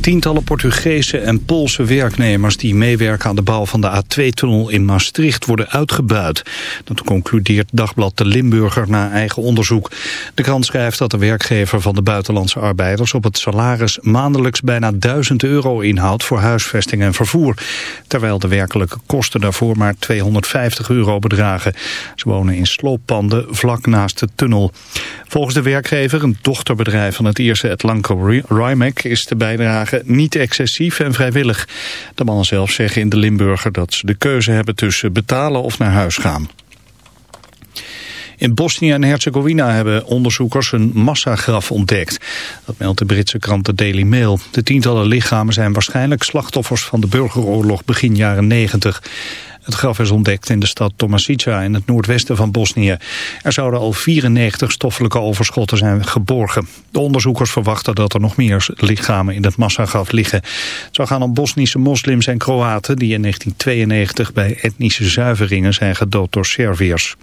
Tientallen Portugese en Poolse werknemers die meewerken aan de bouw van de A2-tunnel in Maastricht worden uitgebuit. Dat concludeert Dagblad de Limburger na eigen onderzoek. De krant schrijft dat de werkgever van de buitenlandse arbeiders op het salaris maandelijks bijna 1000 euro inhoudt voor huisvesting en vervoer. Terwijl de werkelijke kosten daarvoor maar 250 euro bedragen. Ze wonen in slooppanden vlak naast de tunnel. Volgens de werkgever, een dochterbedrijf van het Ierse Atlanco Rimac, is de bijdrage niet excessief en vrijwillig. De mannen zelf zeggen in de Limburger dat ze de keuze hebben tussen betalen of naar huis gaan. In Bosnië en Herzegovina hebben onderzoekers een massagraf ontdekt. Dat meldt de Britse krant The Daily Mail. De tientallen lichamen zijn waarschijnlijk slachtoffers van de burgeroorlog begin jaren 90. Het graf is ontdekt in de stad Tomasica in het noordwesten van Bosnië. Er zouden al 94 stoffelijke overschotten zijn geborgen. De onderzoekers verwachten dat er nog meer lichamen in het massagraf liggen. Het zou gaan om Bosnische moslims en Kroaten die in 1992 bij etnische zuiveringen zijn gedood door Serviërs.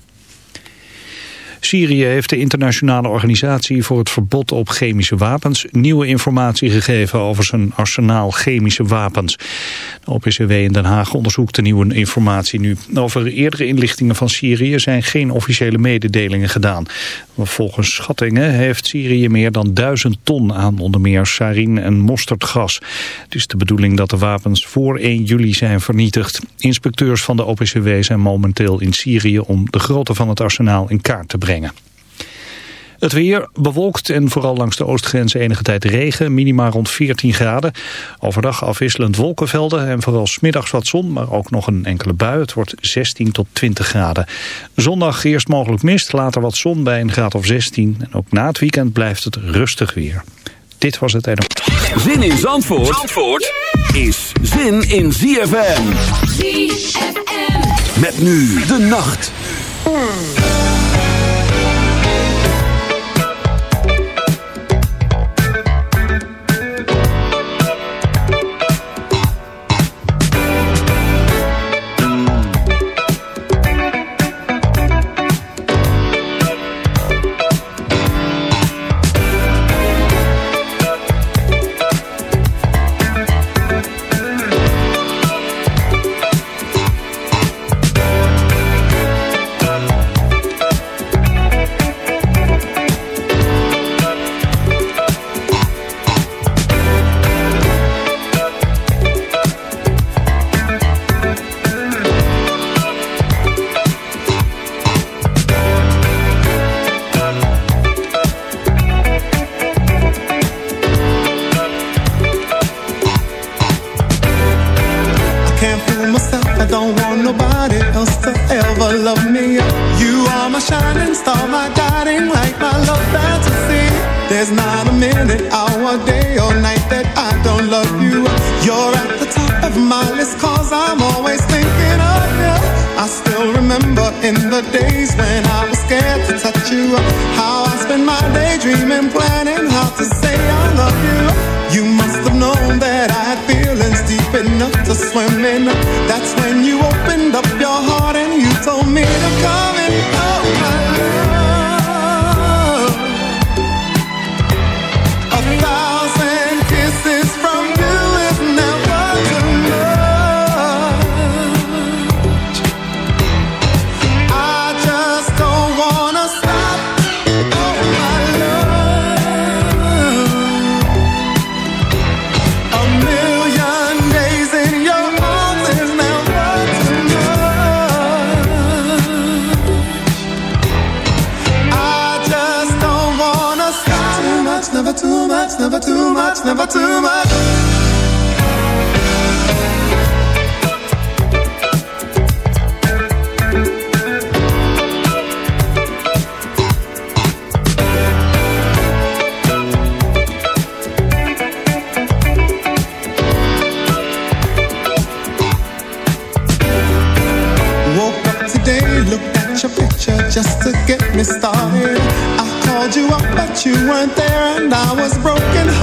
Syrië heeft de internationale organisatie voor het verbod op chemische wapens nieuwe informatie gegeven over zijn arsenaal chemische wapens. De OPCW in Den Haag onderzoekt de nieuwe informatie nu. Over eerdere inlichtingen van Syrië zijn geen officiële mededelingen gedaan. Volgens schattingen heeft Syrië meer dan duizend ton aan onder meer sarin en mosterdgas. Het is de bedoeling dat de wapens voor 1 juli zijn vernietigd. Inspecteurs van de OPCW zijn momenteel in Syrië om de grootte van het arsenaal in kaart te brengen. Het weer bewolkt en vooral langs de oostgrens enige tijd regen, minima rond 14 graden. Overdag afwisselend wolkenvelden en vooral smiddags wat zon, maar ook nog een enkele bui. Het wordt 16 tot 20 graden. Zondag eerst mogelijk mist, later wat zon bij een graad of 16. En ook na het weekend blijft het rustig weer. Dit was het Zin in Zandvoort, Zandvoort is zin in ZFM. ZFM. Met nu de nacht. too much, never too much, never too much. just to get me started. I called you up, but you weren't there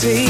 See.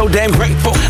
So damn grateful.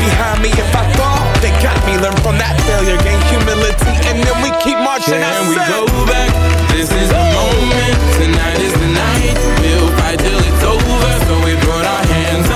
behind me. If I fall, they got me. Learn from that failure, gain humility, and then we keep marching. Can we go back? This is the moment. Tonight is the night. We'll fight till it's over. So we put our hands up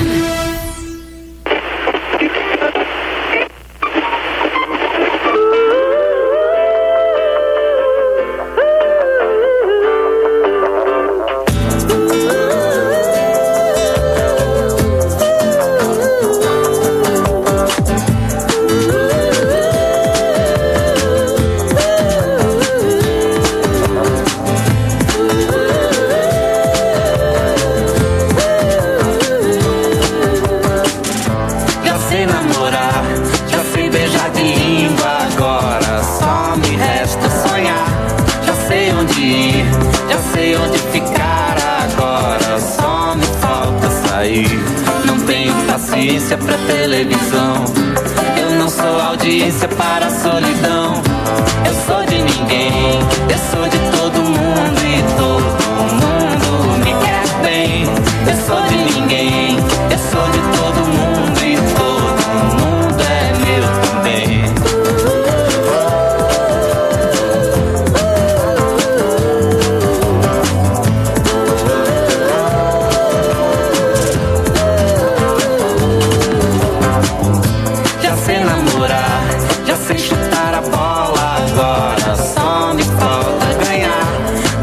jogar a bola agora. Só me falta ganhar.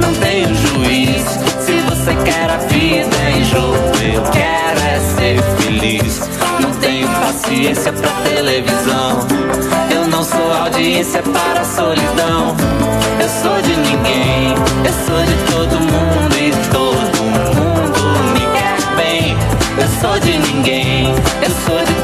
Não tenho juiz. Se você quer a vida em jogo, eu quero é ser feliz. Não tenho paciência pra televisão. Eu não sou audiência para a solidão. Eu sou de ninguém. Eu sou de todo mundo e todo mundo me quer bem. Eu sou de ninguém. Eu sou de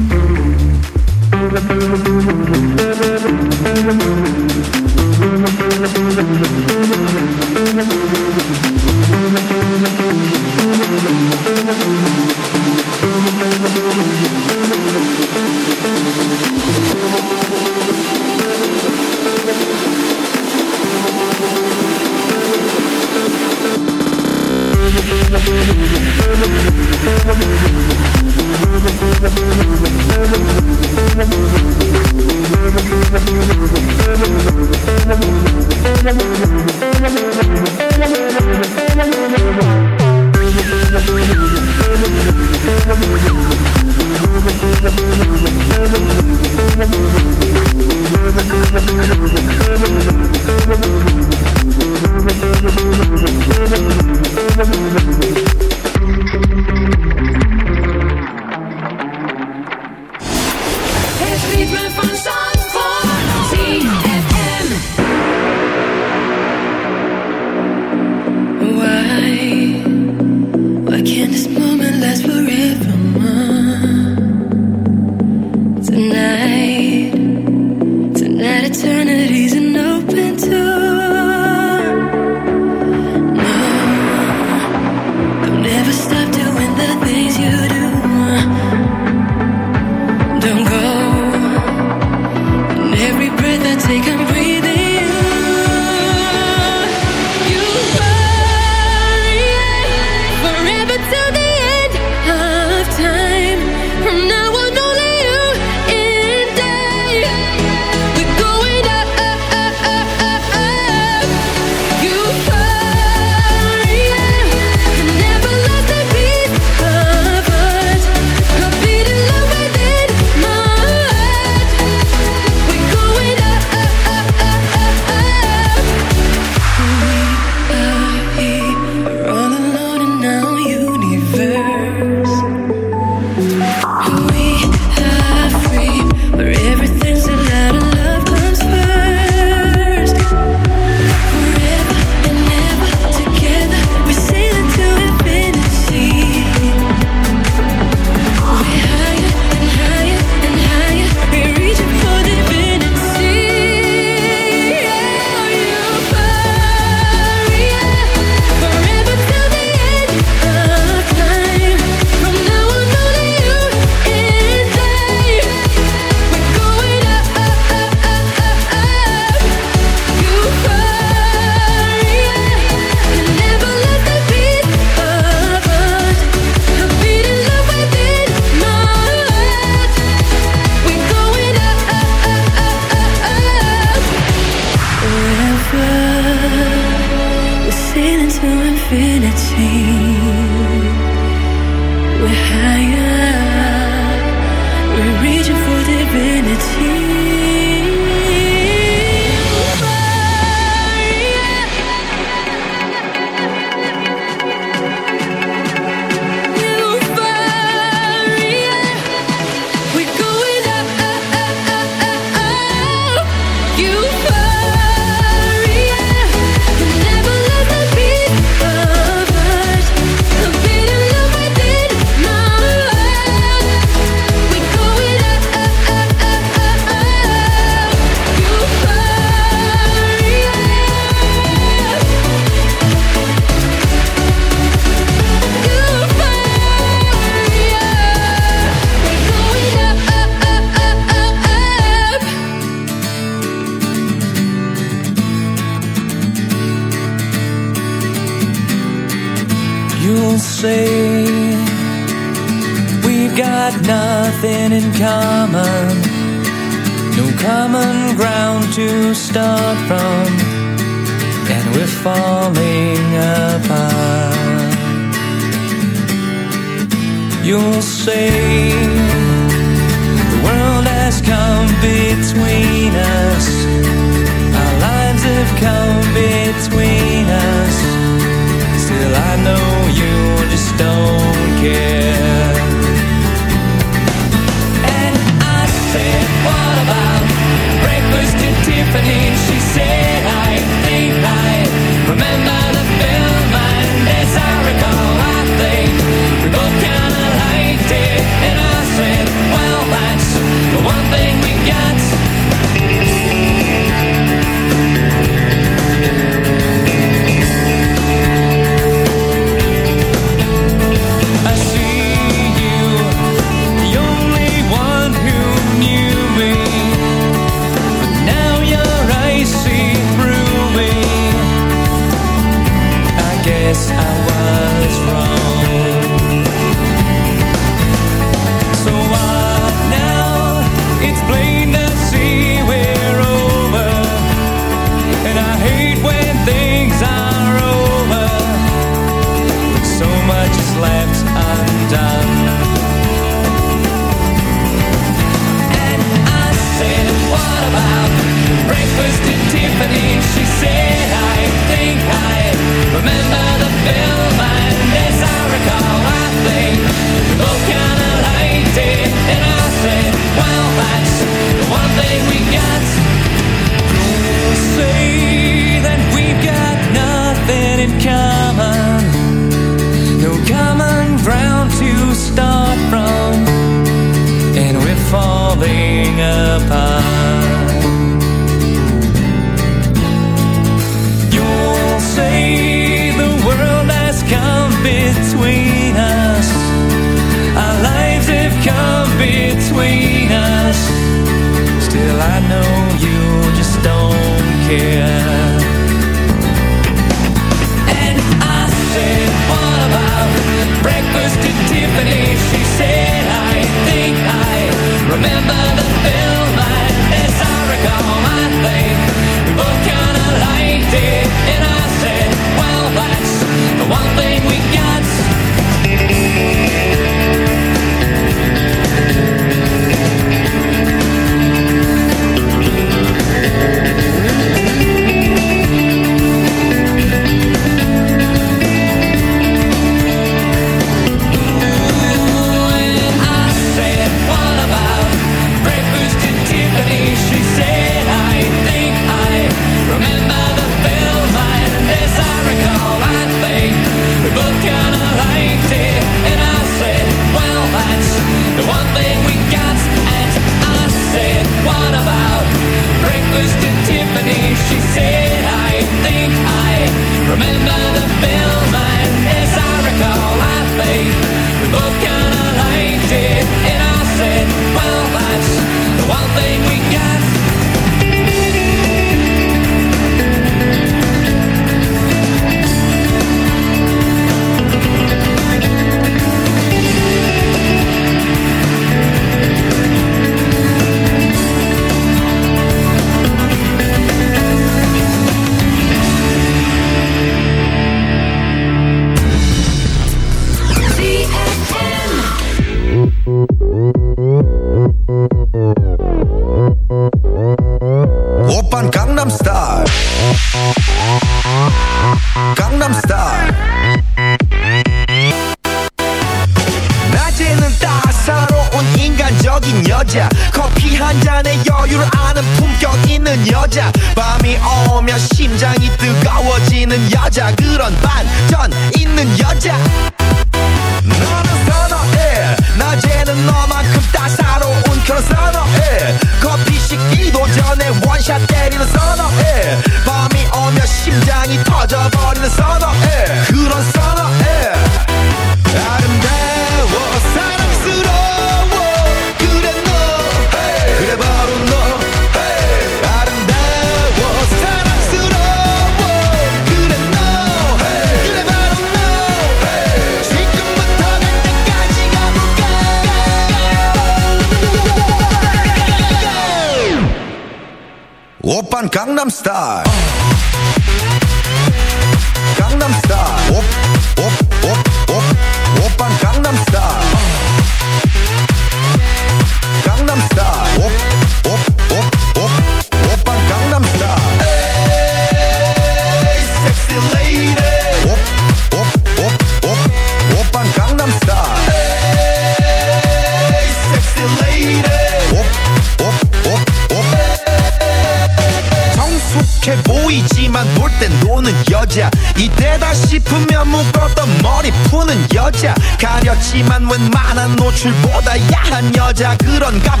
여자 그런 감